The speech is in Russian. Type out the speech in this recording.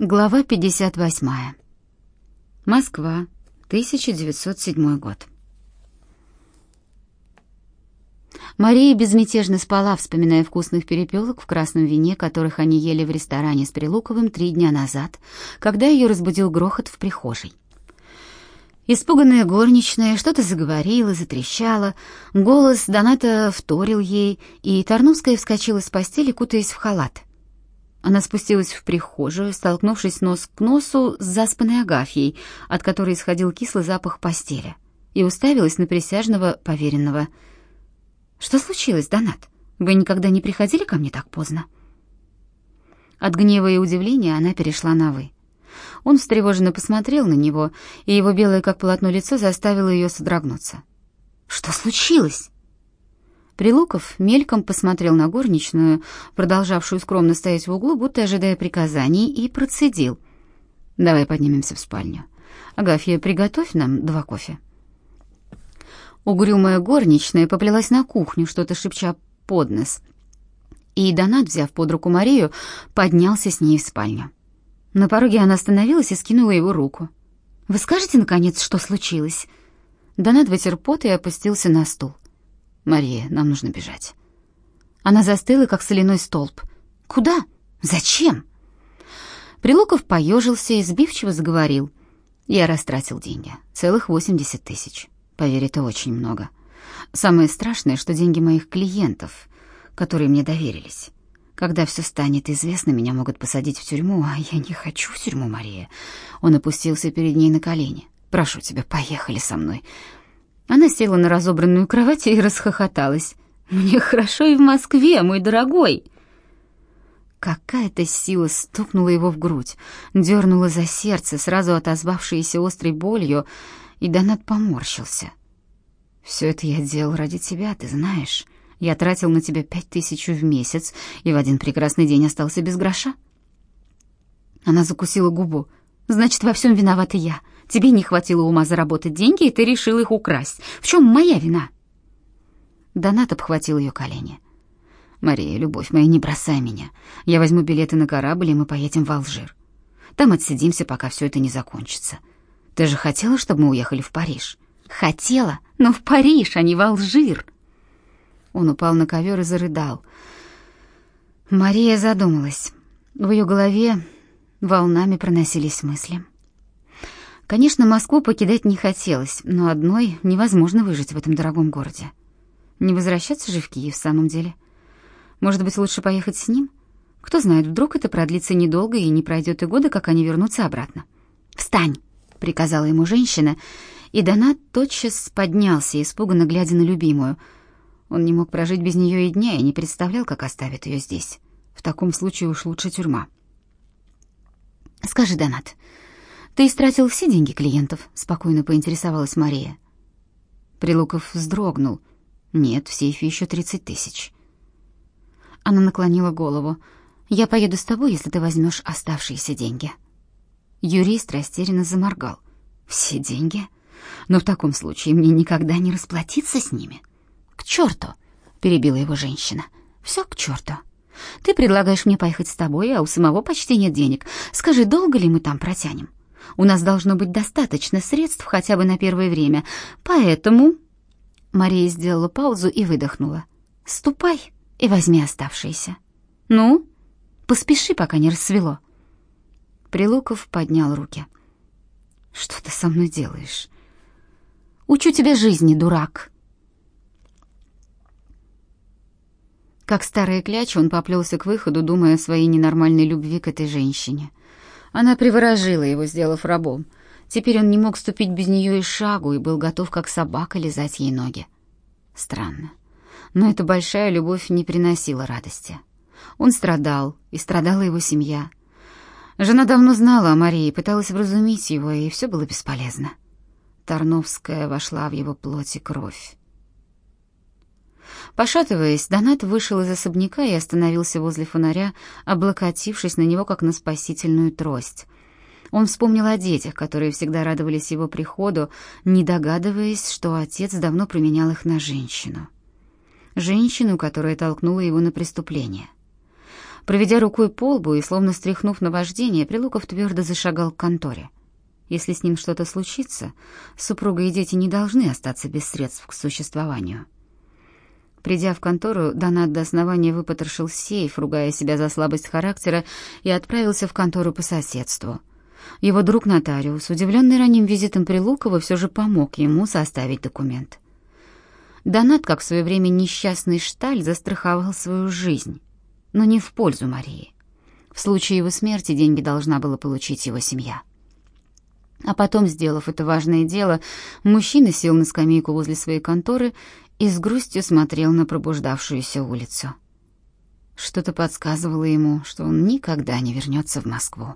Глава 58. Москва, 1907 год. Мария безмятежно спала, вспоминая вкусных перепелок в красном вине, которых они ели в ресторане с Прилуковым три дня назад, когда ее разбудил грохот в прихожей. Испуганная горничная что-то заговорила, затрещала, голос Доната вторил ей, и Тарновская вскочила с постели, кутаясь в халат. Она спустилась в прихожую, столкнувшись нос к носу с заспанной Агафьей, от которой исходил кислый запах постели, и уставилась на присяжного поверенного. «Что случилось, Донат? Вы никогда не приходили ко мне так поздно?» От гнева и удивления она перешла на «вы». Он встревоженно посмотрел на него, и его белое как полотно лицо заставило ее содрогнуться. «Что случилось?» Прилуков мельком посмотрел на горничную, продолжавшую скромно стоять в углу, будто ожидая приказаний, и процедил. «Давай поднимемся в спальню. Агафья, приготовь нам два кофе». Угрюмая горничная поплелась на кухню, что-то шепча под нос. И Донат, взяв под руку Марию, поднялся с ней в спальню. На пороге она остановилась и скинула его руку. «Вы скажете, наконец, что случилось?» Донат вытер пот и опустился на стул. «Мария, нам нужно бежать». Она застыла, как соляной столб. «Куда? Зачем?» Прилуков поежился и сбивчиво заговорил. «Я растратил деньги. Целых восемьдесят тысяч. Поверь, это очень много. Самое страшное, что деньги моих клиентов, которые мне доверились. Когда все станет известно, меня могут посадить в тюрьму, а я не хочу в тюрьму, Мария». Он опустился перед ней на колени. «Прошу тебя, поехали со мной. Она села на разобранную кровать и расхохоталась. «Мне хорошо и в Москве, мой дорогой!» Какая-то сила стукнула его в грудь, дернула за сердце, сразу отозвавшееся острой болью, и Донат поморщился. «Все это я делал ради тебя, ты знаешь. Я тратил на тебя пять тысяч в месяц, и в один прекрасный день остался без гроша». Она закусила губу. «Значит, во всем виновата я. Тебе не хватило ума заработать деньги, и ты решил их украсть. В чем моя вина?» Донат обхватил ее колени. «Мария, любовь моя, не бросай меня. Я возьму билеты на корабль, и мы поедем в Алжир. Там отсидимся, пока все это не закончится. Ты же хотела, чтобы мы уехали в Париж?» «Хотела, но в Париж, а не в Алжир!» Он упал на ковер и зарыдал. Мария задумалась. В ее голове волнами проносились мысли. Конечно, Москву покидать не хотелось, но одной невозможно выжить в этом дорогом городе. Не возвращаться же в Киев в самом деле. Может быть, лучше поехать с ним? Кто знает, вдруг это продлится недолго и не пройдет и года, как они вернутся обратно. «Встань!» — приказала ему женщина, и Донат тотчас поднялся, испуганно глядя на любимую. Он не мог прожить без нее и дня и не представлял, как оставит ее здесь. В таком случае уж лучше тюрьма. «Скажи, Донат, «Ты истратил все деньги клиентов?» — спокойно поинтересовалась Мария. Прилуков вздрогнул. «Нет, в сейфе еще тридцать тысяч». Она наклонила голову. «Я поеду с тобой, если ты возьмешь оставшиеся деньги». Юрист растерянно заморгал. «Все деньги? Но в таком случае мне никогда не расплатиться с ними». «К черту!» — перебила его женщина. «Все к черту. Ты предлагаешь мне поехать с тобой, а у самого почти нет денег. Скажи, долго ли мы там протянем?» У нас должно быть достаточно средств хотя бы на первое время. Поэтому...» Мария сделала паузу и выдохнула. «Ступай и возьми оставшиеся. Ну, поспеши, пока не рассвело». Прилуков поднял руки. «Что ты со мной делаешь?» «Учу тебя жизни, дурак!» Как старая кляча, он поплелся к выходу, думая о своей ненормальной любви к этой женщине — она приворожила его, сделав рабом. Теперь он не мог ступить без нее и шагу и был готов, как собака, лизать ей ноги. Странно. Но эта большая любовь не приносила радости. Он страдал, и страдала его семья. Жена давно знала о Марии, пыталась вразумить его, и все было бесполезно. Тарновская вошла в его плоть и кровь. Пошатываясь, Донат вышел из особняка и остановился возле фонаря, облокотившись на него, как на спасительную трость. Он вспомнил о детях, которые всегда радовались его приходу, не догадываясь, что отец давно применял их на женщину. Женщину, которая толкнула его на преступление. Проведя рукой по лбу и словно стряхнув наваждение, Прилуков твердо зашагал к конторе. Если с ним что-то случится, супруга и дети не должны остаться без средств к существованию. Придя в контору, Донат до основания выпотрошил сейф, ругая себя за слабость характера, и отправился в контору по соседству. Его друг-нотариус, удивленный ранним визитом Прилукова, все же помог ему составить документ. Донат, как в свое время несчастный шталь, застраховал свою жизнь, но не в пользу Марии. В случае его смерти деньги должна была получить его семья. А потом, сделав это важное дело, мужчина сел на скамейку возле своей конторы и с грустью смотрел на пробуждавшуюся улицу. Что-то подсказывало ему, что он никогда не вернется в Москву.